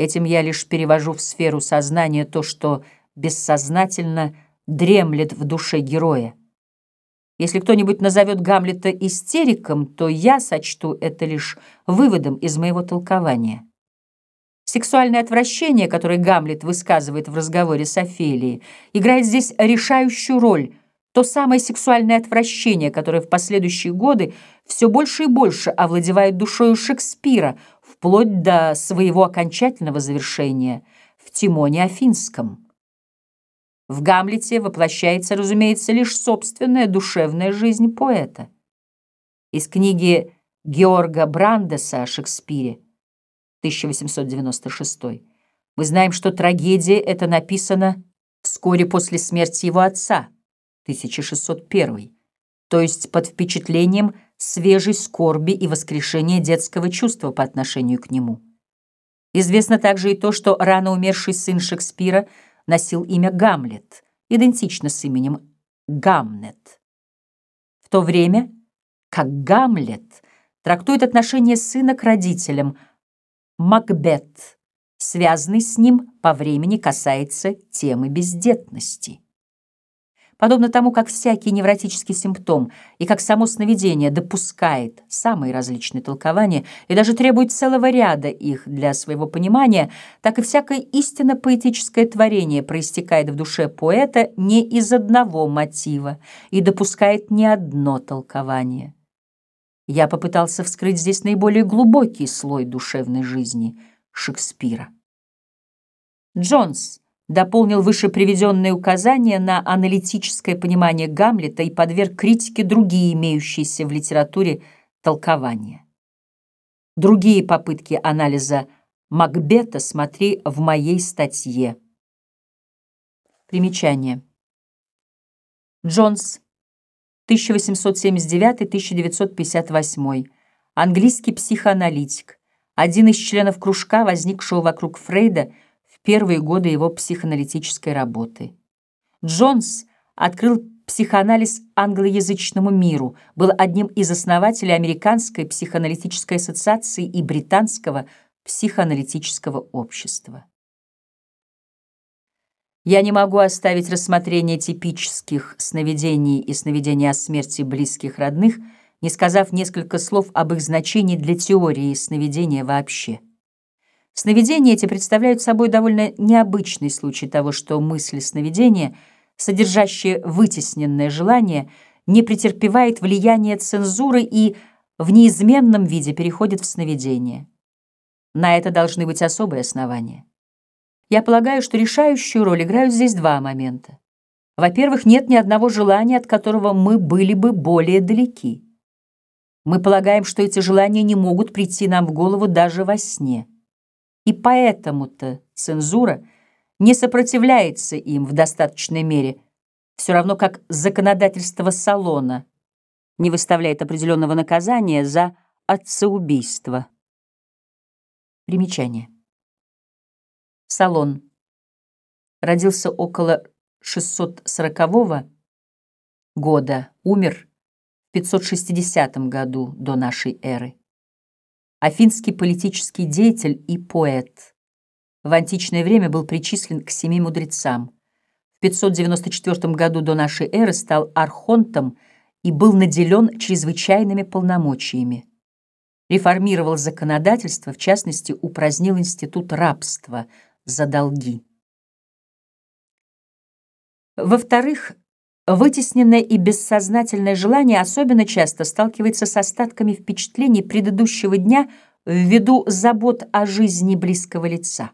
Этим я лишь перевожу в сферу сознания то, что бессознательно дремлет в душе героя. Если кто-нибудь назовет Гамлета истериком, то я сочту это лишь выводом из моего толкования. Сексуальное отвращение, которое Гамлет высказывает в разговоре с Офелией, играет здесь решающую роль. То самое сексуальное отвращение, которое в последующие годы все больше и больше овладевает душою Шекспира, вплоть до своего окончательного завершения в Тимоне Афинском. В Гамлете воплощается, разумеется, лишь собственная душевная жизнь поэта. Из книги Георга Брандеса о Шекспире 1896 мы знаем, что трагедия эта написана вскоре после смерти его отца 1601 то есть под впечатлением свежей скорби и воскрешения детского чувства по отношению к нему. Известно также и то, что рано умерший сын Шекспира – носил имя Гамлет, идентично с именем Гамнет. В то время как Гамлет трактует отношение сына к родителям, Макбет, связанный с ним по времени, касается темы бездетности. Подобно тому, как всякий невротический симптом и как само сновидение допускает самые различные толкования и даже требует целого ряда их для своего понимания, так и всякое истинно поэтическое творение проистекает в душе поэта не из одного мотива и допускает не одно толкование. Я попытался вскрыть здесь наиболее глубокий слой душевной жизни Шекспира. Джонс дополнил выше приведенные указания на аналитическое понимание Гамлета и подверг критике другие имеющиеся в литературе толкования. Другие попытки анализа Макбета смотри в моей статье. Примечание. Джонс, 1879-1958, английский психоаналитик, один из членов кружка, возникшего вокруг Фрейда, первые годы его психоаналитической работы. Джонс открыл психоанализ англоязычному миру, был одним из основателей Американской психоаналитической ассоциации и Британского психоаналитического общества. Я не могу оставить рассмотрение типических сновидений и сновидений о смерти близких родных, не сказав несколько слов об их значении для теории сновидения вообще. Сновидения эти представляют собой довольно необычный случай того, что мысль сновидения, содержащая вытесненное желание, не претерпевает влияния цензуры и в неизменном виде переходит в сновидение. На это должны быть особые основания. Я полагаю, что решающую роль играют здесь два момента. Во-первых, нет ни одного желания, от которого мы были бы более далеки. Мы полагаем, что эти желания не могут прийти нам в голову даже во сне. И поэтому-то цензура не сопротивляется им в достаточной мере, все равно как законодательство салона не выставляет определенного наказания за отцеубийство. Примечание. Салон родился около 640 года, умер в 560 году до нашей эры афинский политический деятель и поэт. В античное время был причислен к семи мудрецам. В 594 году до нашей эры стал архонтом и был наделен чрезвычайными полномочиями. Реформировал законодательство, в частности, упразднил институт рабства за долги. Во-вторых, Вытесненное и бессознательное желание особенно часто сталкивается с остатками впечатлений предыдущего дня ввиду забот о жизни близкого лица.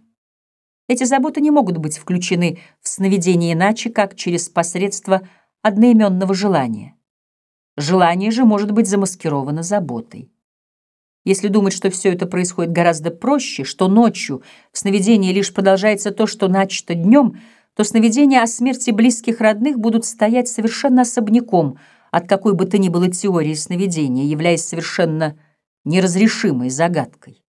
Эти заботы не могут быть включены в сновидение иначе, как через посредство одноименного желания. Желание же может быть замаскировано заботой. Если думать, что все это происходит гораздо проще, что ночью в сновидении лишь продолжается то, что начато днем — то сновидения о смерти близких родных будут стоять совершенно особняком от какой бы то ни было теории сновидения, являясь совершенно неразрешимой загадкой.